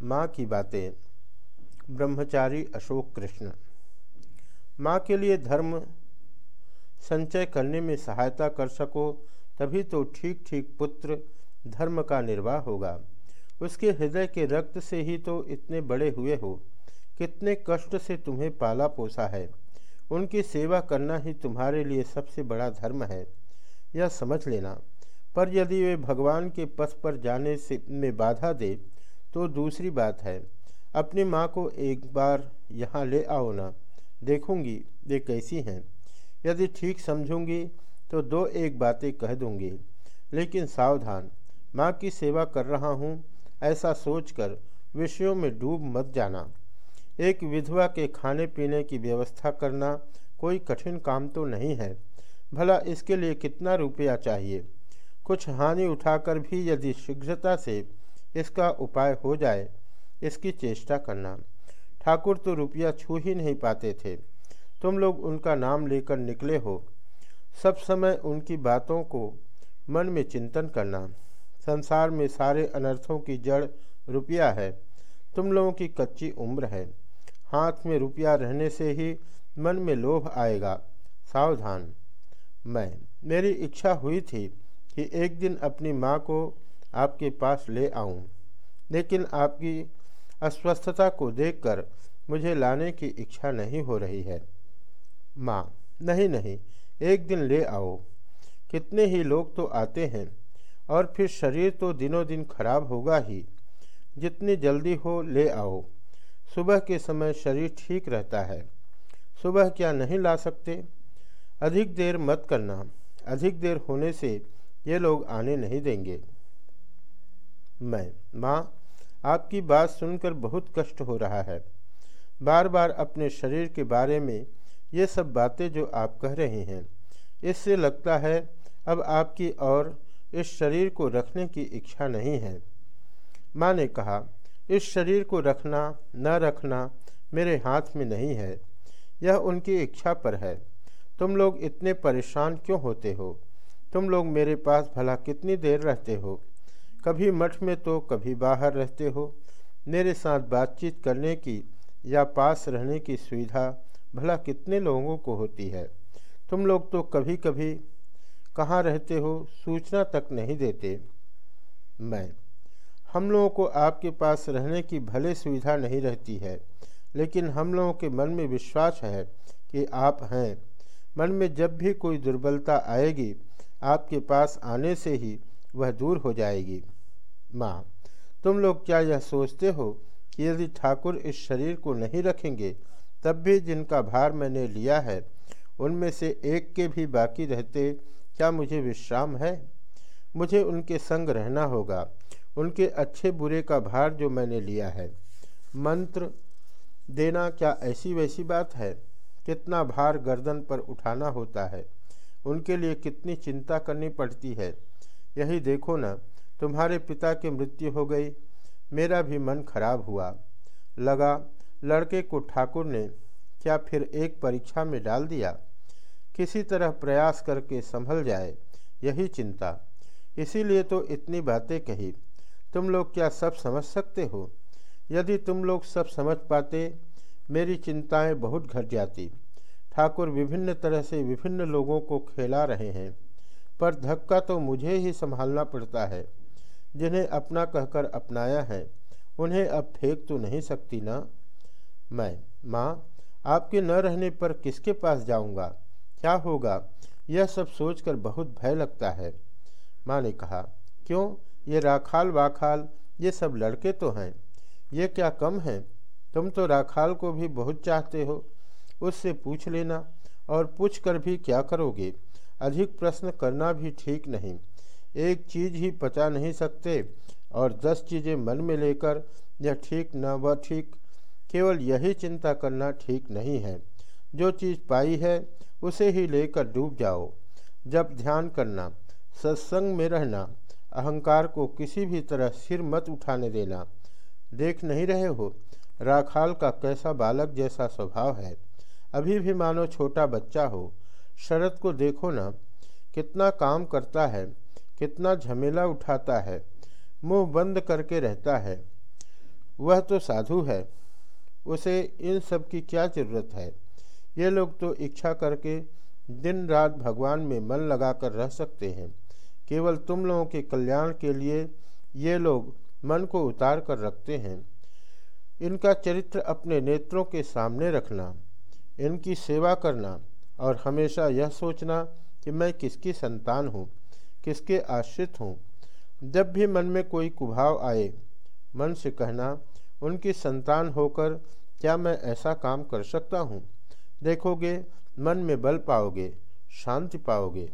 माँ की बातें। ब्रह्मचारी अशोक कृष्ण। माँ के लिए धर्म संचय करने में सहायता कर सको, तभी तो ठीक ठीक पुत्र धर्म का निर्वाह होगा। उसके हृदय के रक्त से ही तो इतने बड़े हुए हो। कितने कष्ट से तुम्हें पाला पोसा है। उनकी सेवा करना ही तुम्हारे लिए सबसे बड़ा धर्म है। यह समझ लेना। पर यदि वे भगवान के पथ पर जाने से में बाधा दे तो दूसरी बात है, अपनी माँ को एक बार यहाँ ले आओ ना। देखूँगी वे कैसी हैं। यदि ठीक समझूँगी तो दो एक बातें कह दूँगी। लेकिन सावधान, माँ की सेवा कर रहा हूँ, ऐसा सोचकर विषयों में डूब मत जाना। एक विधवा के खाने पीने की व्यवस्था करना कोई कठिन काम तो नहीं है। भला इसके लिए कितना रुपया चाहिए? कुछ हानि उठाकर भी यदि शीघ्रता से इसका उपाय हो जाए, इसकी चेष्टा करना। ठाकुर तो रुपया छू ही नहीं पाते थे। तुम लोग उनका नाम लेकर निकले हो। सब समय उनकी बातों को मन में चिंतन करना। संसार में सारे अनर्थों की जड़ रुपया है। तुम लोगों की कच्ची उम्र है। हाथ में रुपया रहने से ही मन में लोभ आएगा। सावधान। मैं, मेरी इच्छा हुई थी कि एक दिन अपनी माँ को आपके पास ले आऊँ, लेकिन आपकी अस्वस्थता को देखकर मुझे लाने की इच्छा नहीं हो रही है। माँ नहीं नहीं एक दिन ले आओ। कितने ही लोग तो आते हैं और फिर शरीर तो दिनों दिन खराब होगा ही। जितनी जल्दी हो ले आओ। सुबह के समय शरीर ठीक रहता है। सुबह क्या नहीं ला सकते? अधिक देर मत करना। अधिक देर होने से ये लोग आने नहीं देंगे। मैं, माँ, आपकी बात सुनकर बहुत कष्ट हो रहा है। बार बार अपने शरीर के बारे में ये सब बातें जो आप कह रहे हैं, इससे लगता है अब आपकी और इस शरीर को रखने की इच्छा नहीं है। माँ ने कहा, इस शरीर को रखना, न रखना मेरे हाथ में नहीं है, यह उनकी इच्छा पर है। तुम लोग इतने परेशान क्यों होते हो? तुम लोग मेरे पास भला कितनी देर रहते हो? कभी मठ में तो कभी बाहर रहते हो। मेरे साथ बातचीत करने की या पास रहने की सुविधा भला कितने लोगों को होती है? तुम लोग तो कभी कभी कहाँ रहते हो सूचना तक नहीं देते। मैं, हम लोगों को आपके पास रहने की भले सुविधा नहीं रहती है, लेकिन हम लोगों के मन में विश्वास है कि आप हैं। मन में जब भी कोई दुर्बलता आएगी, आपके पास आने से ही वह दूर हो जाएगी। माँ, तुम लोग क्या यह सोचते हो कि यदि ठाकुर इस शरीर को नहीं रखेंगे, तब भी जिनका भार मैंने लिया है, उनमें से एक के भी बाकी रहते, क्या मुझे विश्राम है? मुझे उनके संग रहना होगा। उनके अच्छे बुरे का भार जो मैंने लिया है। मंत्र देना क्या ऐसी वैसी बात है? कितना भार गर्दन पर उठाना होता है? उनके लिए कितनी चिंता करनी पड़ती है? यही देखो ना, तुम्हारे पिता की मृत्यु हो गई, मेरा भी मन खराब हुआ। लगा, लड़के को ठाकुर ने क्या फिर एक परीक्षा में डाल दिया? किसी तरह प्रयास करके संभल जाए, यही चिंता। इसीलिए तो इतनी बातें कही। तुम लोग क्या सब समझ सकते हो? यदि तुम लोग सब समझ पाते, मेरी चिंताएँ बहुत घट जाती। ठाकुर विभिन्न तरह से विभिन्न लोगों को खेला रहे हैं। पर धक्का तो मुझे ही संभालना पड़ता है। जिन्हें अपना कहकर अपनाया है, उन्हें अब फेंक तो नहीं सकती ना? मैं, माँ, आपके न रहने पर किसके पास जाऊँगा? क्या होगा? यह सब सोचकर बहुत भय लगता है। माँ ने कहा, क्यों? ये राखाल वाखाल, ये सब लड़के तो हैं। ये क्या कम है? तुम तो राखाल को भी बहुत चाहते हो। उससे पूछ लेना और पूछ कर भी क्या करोगे? अधिक प्रश्न करना भी ठीक नहीं। एक चीज़ ही पचा नहीं सकते और दस चीज़ें मन में लेकर यह ठीक न व ठीक, केवल यही चिंता करना ठीक नहीं है। जो चीज़ पाई है, उसे ही लेकर डूब जाओ। जब ध्यान करना, सत्संग में रहना, अहंकार को किसी भी तरह सिर मत उठाने देना। देख नहीं रहे हो, राखाल का कैसा बालक जैसा स्वभाव है। अभी भी मानो छोटा बच्चा हो शरद को देखो ना, कितना काम करता है, कितना झमेला उठाता है, मुँह बंद करके रहता है। वह तो साधु है, उसे इन सब की क्या ज़रूरत है? ये लोग तो इच्छा करके दिन रात भगवान में मन लगाकर रह सकते हैं। केवल तुम लोगों के कल्याण के लिए ये लोग मन को उतार कर रखते हैं। इनका चरित्र अपने नेत्रों के सामने रखना, इनकी सेवा करना और हमेशा यह सोचना कि मैं किसकी संतान हूँ, किसके आश्रित हूँ। जब भी मन में कोई कुभाव आए, मन से कहना, उनकी संतान होकर क्या मैं ऐसा काम कर सकता हूँ? देखोगे, मन में बल पाओगे, शांति पाओगे।